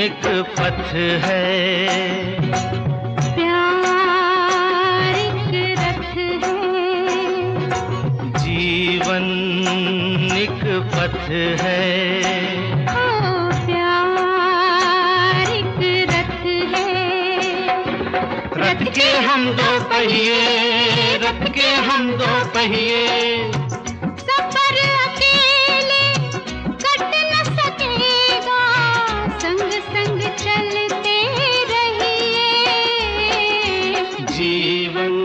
एक पथ है। जीवन एक पथ है। ओ प्यार एक रथ है। रथ के हम दो पहिए रथ के हम दो पहिए। जीवन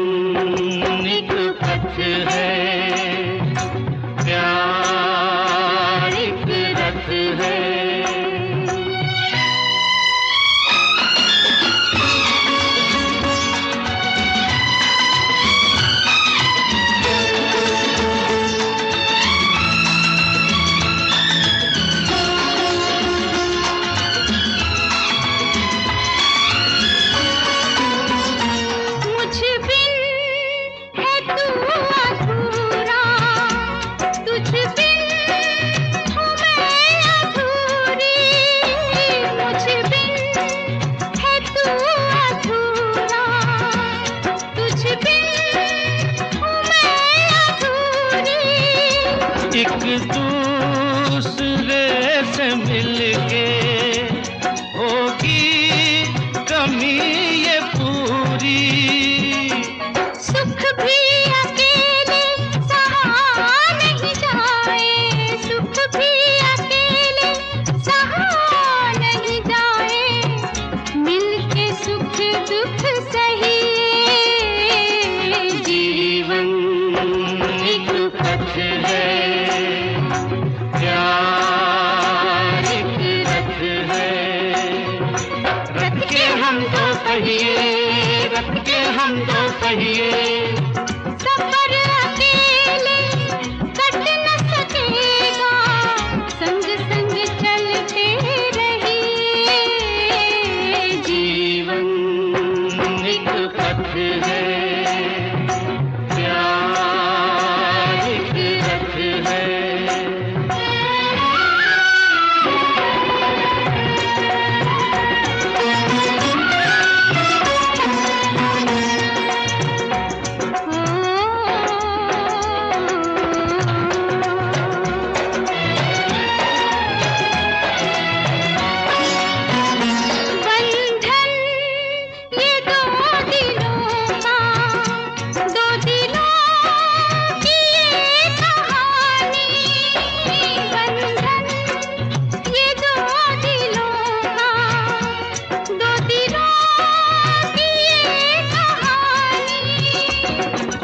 दूसरे रख के हम तो कहिए।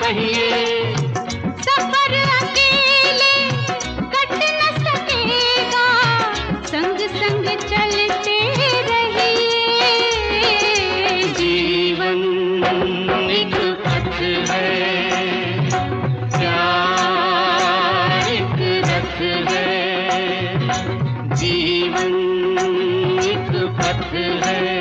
पहिए सफ़र अकेले कट न सकेगा। संग संग चलते रहिए। जीवन एक पथ है। प्यार एक रथ है। जीवन एक पथ है।